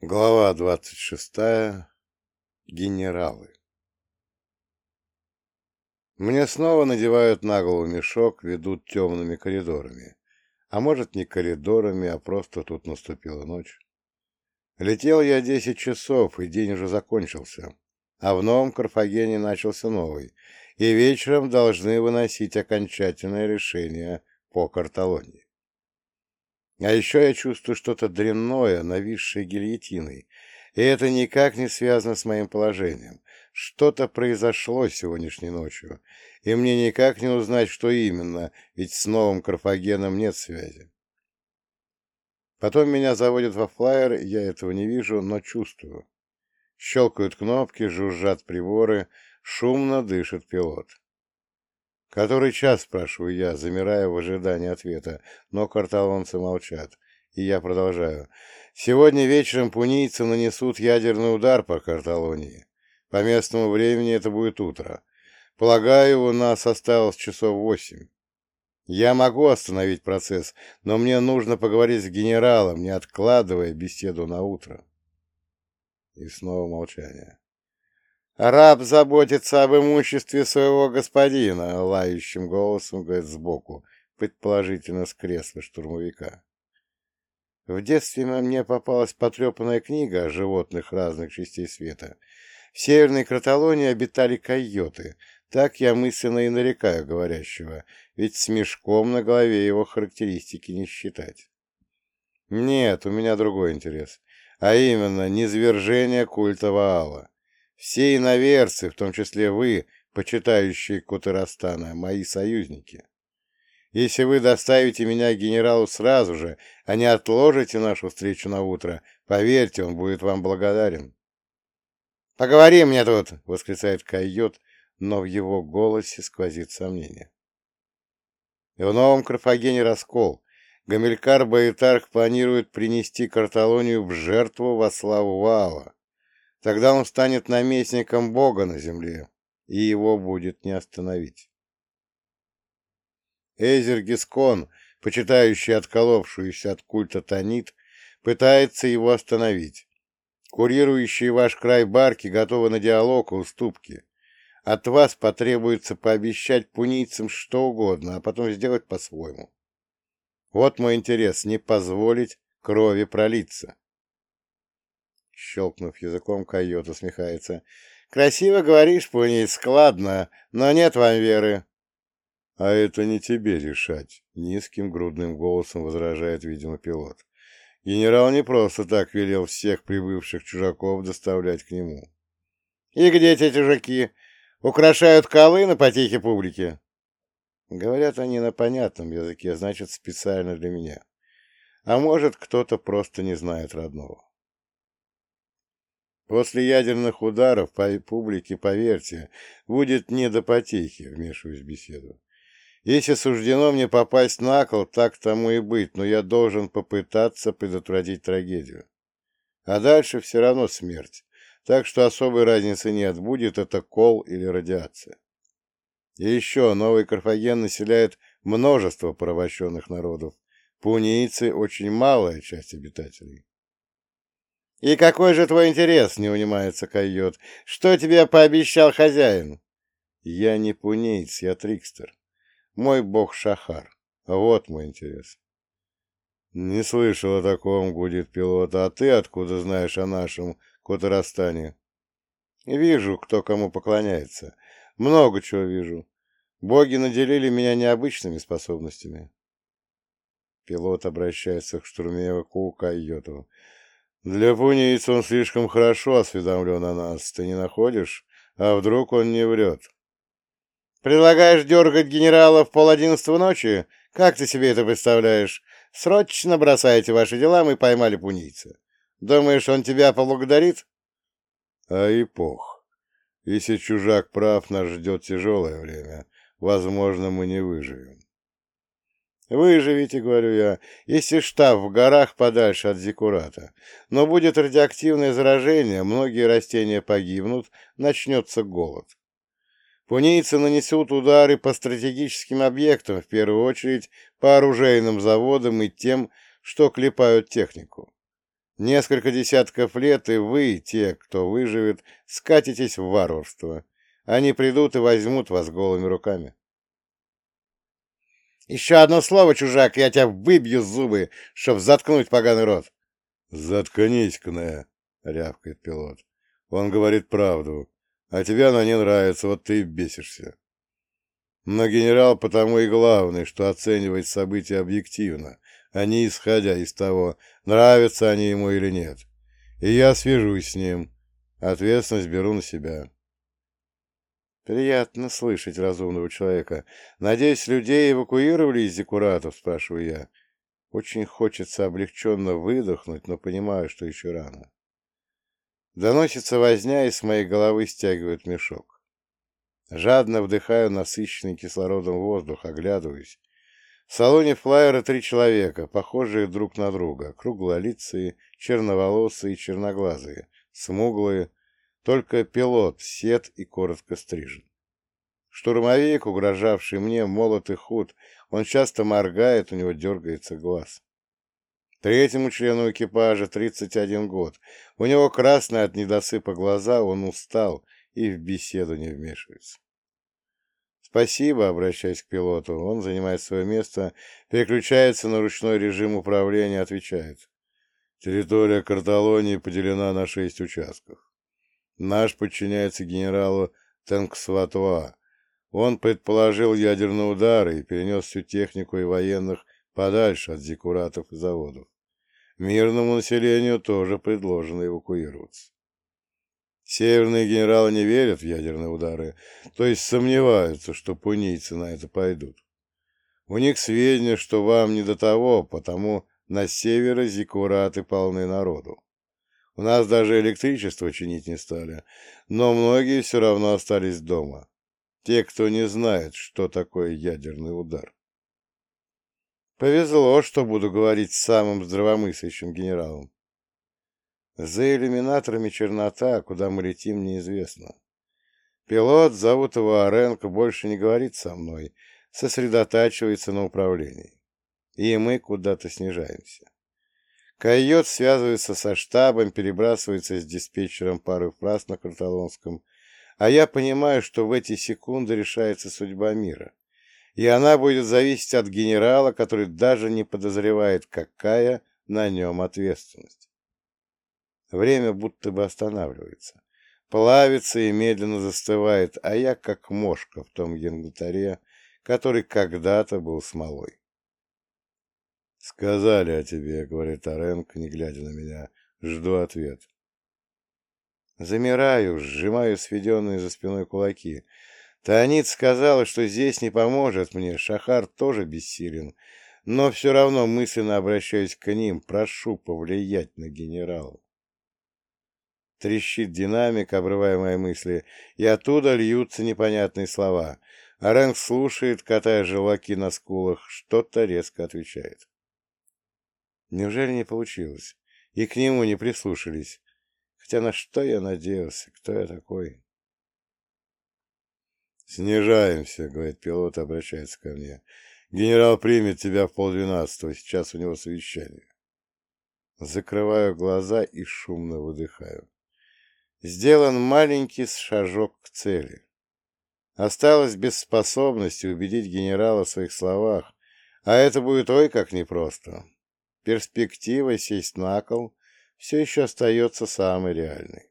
Глава двадцать шестая. Генералы. Мне снова надевают на голову мешок, ведут темными коридорами. А может, не коридорами, а просто тут наступила ночь. Летел я десять часов, и день уже закончился. А в новом Карфагене начался новый, и вечером должны выносить окончательное решение по Карталонии. А еще я чувствую что-то дрянное, нависшее гильотиной, и это никак не связано с моим положением. Что-то произошло сегодняшней ночью, и мне никак не узнать, что именно, ведь с новым Карфагеном нет связи. Потом меня заводят во флайер, я этого не вижу, но чувствую. Щелкают кнопки, жужжат приборы, шумно дышит пилот. «Который час?» — спрашиваю я, замирая в ожидании ответа, но карталонцы молчат. И я продолжаю. «Сегодня вечером пунийцы нанесут ядерный удар по Карталонии. По местному времени это будет утро. Полагаю, у нас осталось часов восемь. Я могу остановить процесс, но мне нужно поговорить с генералом, не откладывая беседу на утро». И снова молчание. «Раб заботится об имуществе своего господина», — лающим голосом говорит сбоку, предположительно с кресла штурмовика. В детстве мне попалась потрепанная книга о животных разных частей света. В Северной Каталонии обитали койоты. Так я мысленно и нарекаю говорящего, ведь с мешком на голове его характеристики не считать. Нет, у меня другой интерес, а именно низвержение культа Ваала. Все иноверцы, в том числе вы, почитающие Кутырастана, мои союзники. Если вы доставите меня к генералу сразу же, а не отложите нашу встречу на утро, поверьте, он будет вам благодарен. — Поговори мне тут! — восклицает койот, но в его голосе сквозит сомнение. В новом Карфагене раскол. Гамилькар Баэтарх планирует принести Карталонию в жертву во славу Ваала. Тогда он станет наместником Бога на земле, и его будет не остановить. Эзер Гискон, почитающий отколовшуюся от культа Танит, пытается его остановить. Курирующие ваш край барки готовы на диалог и уступки. От вас потребуется пообещать пунийцам что угодно, а потом сделать по-своему. Вот мой интерес — не позволить крови пролиться. Щелкнув языком, койот усмехается. «Красиво говоришь, Пуней, складно, но нет вам веры». «А это не тебе решать», — низким грудным голосом возражает, видимо, пилот. Генерал не просто так велел всех прибывших чужаков доставлять к нему. «И где эти чужаки? Украшают колы на потехе публики?» Говорят они на понятном языке, значит, специально для меня. А может, кто-то просто не знает родного. После ядерных ударов по публике, поверьте, будет не до потехи, вмешиваюсь в беседу. Если суждено мне попасть на кол, так тому и быть, но я должен попытаться предотвратить трагедию. А дальше все равно смерть, так что особой разницы нет, будет это кол или радиация. И еще новый Карфаген населяет множество порабощенных народов. Пунийцы – очень малая часть обитателей. «И какой же твой интерес?» — не унимается койот. «Что тебе пообещал хозяин?» «Я не пунейц, я трикстер. Мой бог Шахар. Вот мой интерес». «Не слышал о таком», — гудит пилот. «А ты откуда знаешь о нашем Котарастане?» «Вижу, кто кому поклоняется. Много чего вижу. Боги наделили меня необычными способностями». Пилот обращается к штурмовику Койоту. Для пунийца он слишком хорошо осведомлен о нас, ты не находишь? А вдруг он не врет? Предлагаешь дергать генерала в пол одиннадцатого ночи? Как ты себе это представляешь? Срочно бросайте ваши дела, мы поймали пунийца. Думаешь, он тебя поблагодарит? А и пох. Если чужак прав, нас ждет тяжелое время. Возможно, мы не выживем. Выживите, говорю я, если штаб в горах подальше от Зикурата. Но будет радиоактивное заражение, многие растения погибнут, начнется голод. Пунийцы нанесут удары по стратегическим объектам, в первую очередь по оружейным заводам и тем, что клепают технику. Несколько десятков лет, и вы, те, кто выживет, скатитесь в варварство. Они придут и возьмут вас голыми руками. Еще одно слово, чужак, я тебя выбью зубы, чтоб заткнуть поганый рот. Заткнись, Кне, рявкает пилот. Он говорит правду, а тебе она не нравится, вот ты и бесишься. Но генерал потому и главный, что оценивает события объективно, а не исходя из того, нравятся они ему или нет. И я свяжусь с ним. Ответственность беру на себя. Приятно слышать разумного человека. Надеюсь, людей эвакуировали из декуратов, спрашиваю я. Очень хочется облегченно выдохнуть, но понимаю, что еще рано. Доносится возня, и с моей головы стягивают мешок. Жадно вдыхаю насыщенный кислородом воздух, оглядываюсь. В салоне флайера три человека, похожие друг на друга, круглолицые, черноволосые и черноглазые, смуглые, только пилот, сед и коротко стрижен. Штурмовик, угрожавший мне, молот и худ, он часто моргает, у него дергается глаз. Третьему члену экипажа 31 год. У него красные от недосыпа глаза, он устал и в беседу не вмешивается. «Спасибо», — обращаясь к пилоту. Он занимает свое место, переключается на ручной режим управления, отвечает. «Территория Карталонии поделена на шесть участков. Наш подчиняется генералу Тенксватуа. Он предположил ядерный удар и перенес всю технику и военных подальше от зекуратов и заводов. Мирному населению тоже предложено эвакуироваться. Северные генералы не верят в ядерные удары, то есть сомневаются, что пунийцы на это пойдут. У них сведения, что вам не до того, потому на севере зиккураты полны народу. У нас даже электричество чинить не стали, но многие все равно остались дома. Те, кто не знает, что такое ядерный удар. Повезло, что буду говорить с самым здравомыслящим генералом. За иллюминаторами чернота, куда мы летим, неизвестно. Пилот, зовут его Оренко, больше не говорит со мной, сосредотачивается на управлении. И мы куда-то снижаемся. Койот связывается со штабом, перебрасывается с диспетчером пары фраз на карталонском, а я понимаю, что в эти секунды решается судьба мира, и она будет зависеть от генерала, который даже не подозревает, какая на нем ответственность. Время будто бы останавливается, плавится и медленно застывает, а я как мошка в том янтаре, который когда-то был смолой. «Сказали о тебе», — говорит Оренко, не глядя на меня. Жду ответ. Замираю, сжимаю сведенные за спиной кулаки. Таанит сказала, что здесь не поможет мне, Шахар тоже бессилен, но все равно мысленно обращаюсь к ним, прошу повлиять на генерала. Трещит динамик, обрывая мои мысли, и оттуда льются непонятные слова. Оренг слушает, катая желаки на скулах, что-то резко отвечает. Неужели не получилось? И к нему не прислушались. Хотя на что я надеялся? Кто я такой? «Снижаемся», — говорит пилот, обращается ко мне. «Генерал примет тебя в полдвенадцатого. Сейчас у него совещание». Закрываю глаза и шумно выдыхаю. Сделан маленький шажок к цели. Осталось без способности убедить генерала в своих словах, а это будет ой как непросто перспектива сесть на кол все еще остается самой реальной.